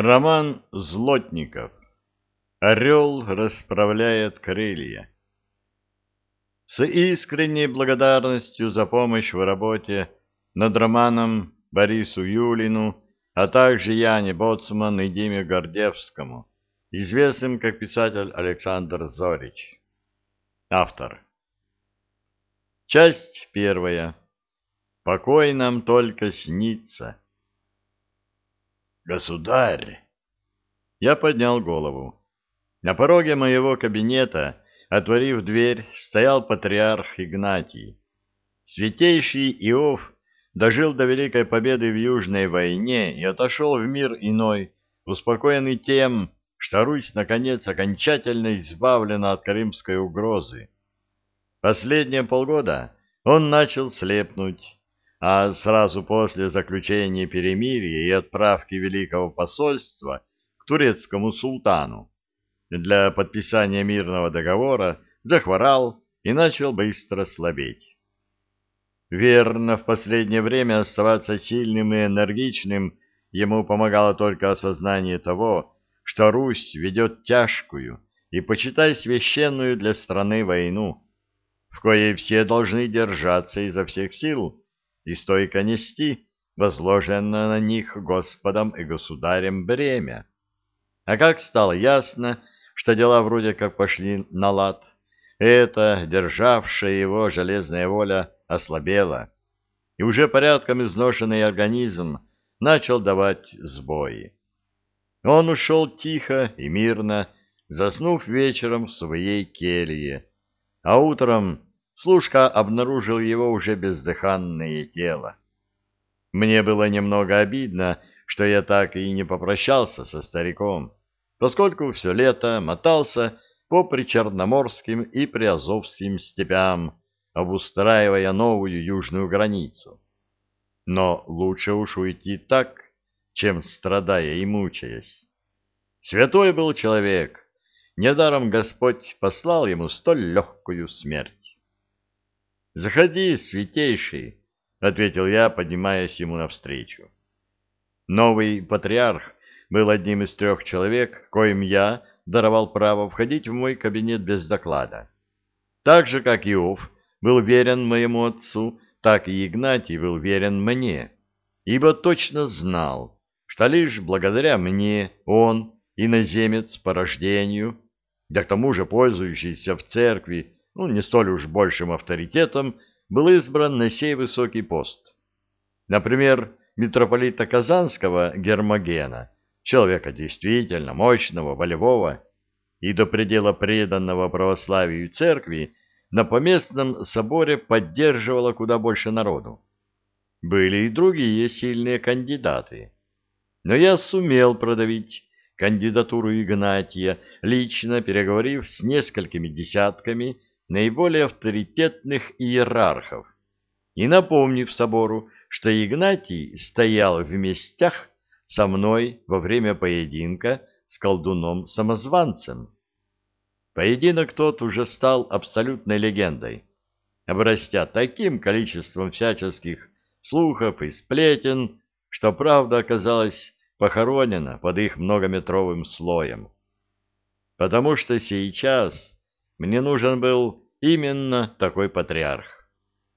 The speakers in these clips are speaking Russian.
Роман Злотников. Орел расправляет крылья. С искренней благодарностью за помощь в работе над романом Борису Юлину, а также Яне Боцман и Диме Гордевскому, известным как писатель Александр Зорич. Автор. Часть первая. Покой нам только снится. «Государь!» Я поднял голову. На пороге моего кабинета, отворив дверь, стоял патриарх Игнатий. Святейший Иов дожил до Великой Победы в Южной войне и отошел в мир иной, успокоенный тем, что Русь, наконец, окончательно избавлена от крымской угрозы. Последние полгода он начал слепнуть, а сразу после заключения перемирия и отправки Великого посольства к турецкому султану для подписания мирного договора захворал и начал быстро слабеть. Верно, в последнее время оставаться сильным и энергичным ему помогало только осознание того, что Русь ведет тяжкую и, почитай, священную для страны войну, в коей все должны держаться изо всех сил, и стойко нести возложенное на них Господом и Государем бремя. А как стало ясно, что дела вроде как пошли на лад, эта, державшая его железная воля, ослабела, и уже порядком изношенный организм начал давать сбои. Он ушел тихо и мирно, заснув вечером в своей келье, а утром Слушка обнаружил его уже бездыханное тело. Мне было немного обидно, что я так и не попрощался со стариком, поскольку все лето мотался по причерноморским и приазовским степям, обустраивая новую южную границу. Но лучше уж уйти так, чем страдая и мучаясь. Святой был человек, недаром Господь послал ему столь легкую смерть. «Заходи, святейший», — ответил я, поднимаясь ему навстречу. Новый патриарх был одним из трех человек, коим я даровал право входить в мой кабинет без доклада. Так же, как Иов был верен моему отцу, так и Игнатий был верен мне, ибо точно знал, что лишь благодаря мне он, иноземец по рождению, да к тому же пользующийся в церкви ну, не столь уж большим авторитетом, был избран на сей высокий пост. Например, митрополита Казанского Гермогена, человека действительно мощного, волевого и до предела преданного православию церкви, на поместном соборе поддерживало куда больше народу. Были и другие сильные кандидаты. Но я сумел продавить кандидатуру Игнатия, лично переговорив с несколькими десятками наиболее авторитетных иерархов и напомнив собору, что Игнатий стоял в местях со мной во время поединка с колдуном-самозванцем. Поединок тот уже стал абсолютной легендой, обрастя таким количеством всяческих слухов и сплетен, что правда оказалась похоронена под их многометровым слоем. Потому что сейчас мне нужен был именно такой патриарх.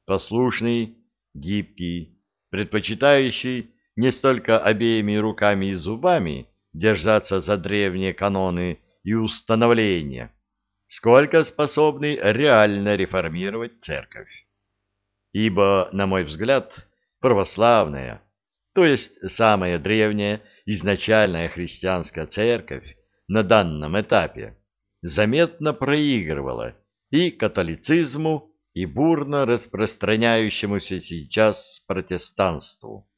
Послушный, гибкий, предпочитающий не столько обеими руками и зубами держаться за древние каноны и установления, сколько способный реально реформировать церковь. Ибо, на мой взгляд, православная, то есть самая древняя изначальная христианская церковь на данном этапе, заметно проигрывала и католицизму, и бурно распространяющемуся сейчас протестанству.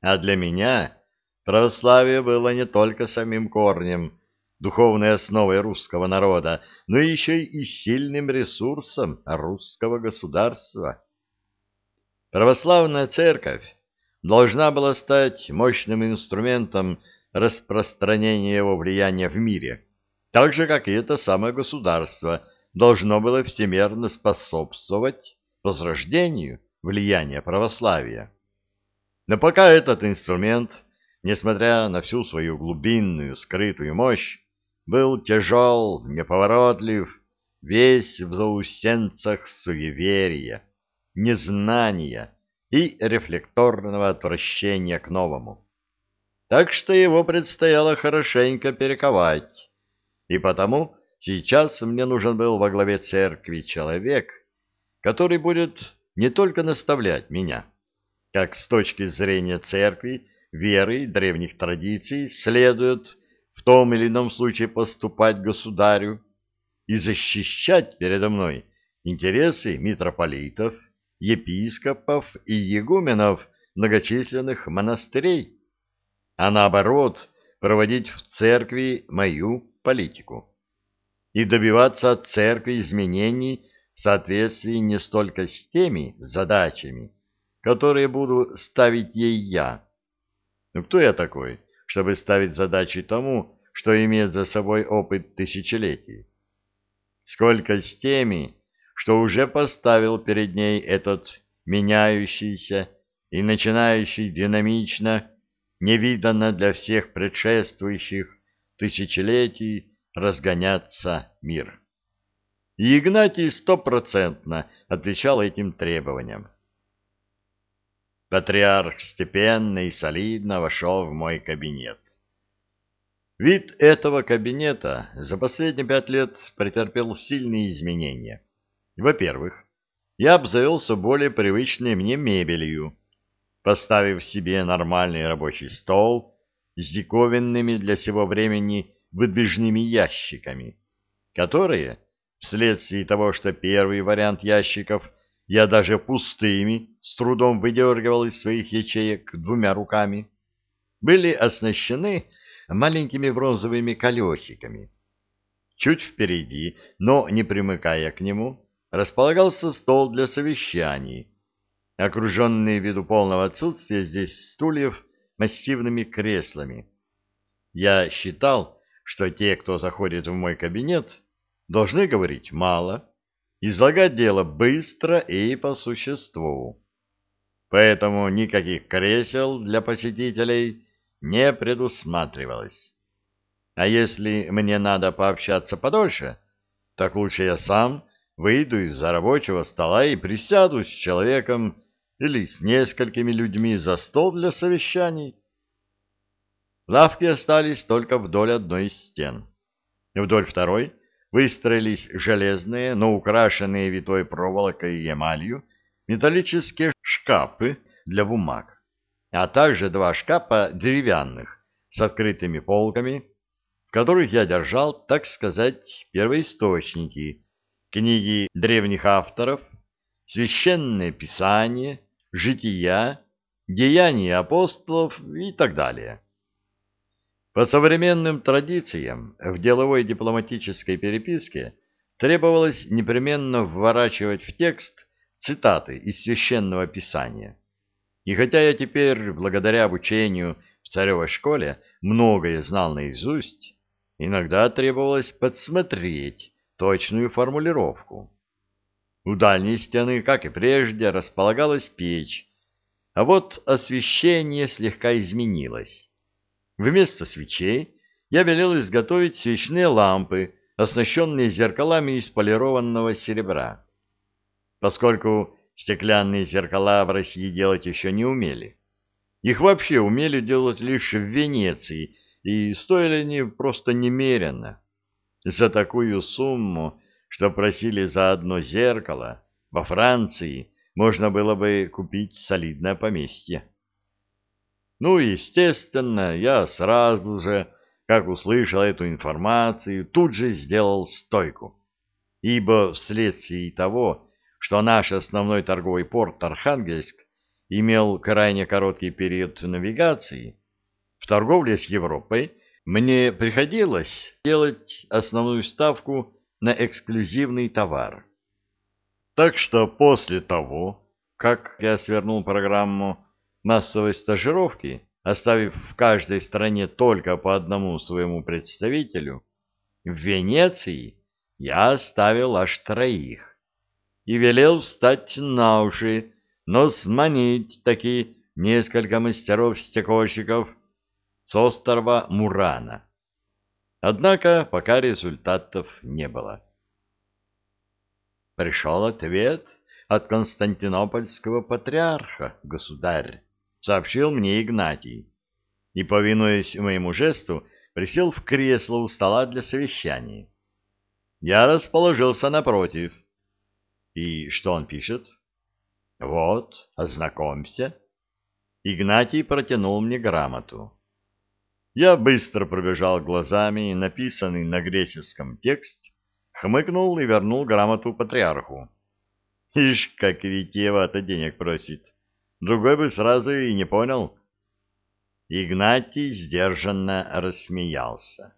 А для меня православие было не только самим корнем, духовной основой русского народа, но еще и сильным ресурсом русского государства. Православная церковь должна была стать мощным инструментом распространения его влияния в мире, так же, как и это самое государство должно было всемерно способствовать возрождению влияния православия. Но пока этот инструмент несмотря на всю свою глубинную скрытую мощь, был тяжел, неповоротлив, весь в заусенцах суеверия, незнания и рефлекторного отвращения к новому. Так что его предстояло хорошенько перековать, и потому сейчас мне нужен был во главе церкви человек, который будет не только наставлять меня, как с точки зрения церкви, веры, древних традиций следует в том или ином случае поступать государю и защищать передо мной интересы митрополитов, епископов и игуменов многочисленных монастырей, а наоборот проводить в церкви мою политику и добиваться от церкви изменений в соответствии не столько с теми задачами, которые буду ставить ей я. Ну кто я такой, чтобы ставить задачи тому, что имеет за собой опыт тысячелетий? Сколько с теми, что уже поставил перед ней этот меняющийся и начинающий динамично, невиданно для всех предшествующих тысячелетий разгоняться мир. И Игнатий стопроцентно отвечал этим требованиям. Патриарх степенно и солидно вошел в мой кабинет. Вид этого кабинета за последние пять лет претерпел сильные изменения. Во-первых, я обзавелся более привычной мне мебелью, поставив себе нормальный рабочий стол с диковинными для сего времени выдвижными ящиками, которые, вследствие того, что первый вариант ящиков я даже пустыми с трудом выдергивал из своих ячеек двумя руками, были оснащены маленькими бронзовыми колесиками. Чуть впереди, но не примыкая к нему, располагался стол для совещаний, окруженный ввиду полного отсутствия здесь стульев массивными креслами. Я считал, что те, кто заходит в мой кабинет, должны говорить мало, излагать дело быстро и по существу. Поэтому никаких кресел для посетителей не предусматривалось. А если мне надо пообщаться подольше, так лучше я сам выйду из-за рабочего стола и присяду с человеком или с несколькими людьми за стол для совещаний. Лавки остались только вдоль одной из стен. Вдоль второй выстроились железные, но украшенные витой проволокой и эмалью металлические шкафы для бумаг, а также два шкафа деревянных с открытыми полками, в которых я держал, так сказать, первоисточники, книги древних авторов, священное писание, жития, деяния апостолов и так далее. По современным традициям в деловой дипломатической переписке требовалось непременно вворачивать в текст цитаты из священного писания. И хотя я теперь, благодаря обучению в царевой школе, многое знал наизусть, иногда требовалось подсмотреть точную формулировку. У дальней стены, как и прежде, располагалась печь, а вот освещение слегка изменилось. Вместо свечей я велел изготовить свечные лампы, оснащенные зеркалами из полированного серебра. Поскольку стеклянные зеркала в России делать еще не умели. Их вообще умели делать лишь в Венеции, и стоили они просто немерено. За такую сумму, что просили за одно зеркало, во Франции можно было бы купить солидное поместье. Ну, естественно, я сразу же, как услышал эту информацию, тут же сделал стойку. Ибо вследствие того, что наш основной торговый порт Архангельск имел крайне короткий период навигации, в торговле с Европой мне приходилось делать основную ставку на эксклюзивный товар. Так что после того, как я свернул программу массовой стажировки, оставив в каждой стране только по одному своему представителю, в Венеции я оставил аж троих и велел встать на уши, но сманить такие несколько мастеров-стекольщиков, с острова Мурана. Однако пока результатов не было. Пришел ответ от константинопольского патриарха, государь, сообщил мне Игнатий. И, повинуясь моему жесту, присел в кресло у стола для совещаний. Я расположился напротив. И что он пишет? Вот, ознакомься. Игнатий протянул мне грамоту. Я быстро пробежал глазами написанный на греческом текст, хмыкнул и вернул грамоту патриарху. Ишь, как витиевато денег просит. Другой бы сразу и не понял. Игнатий сдержанно рассмеялся.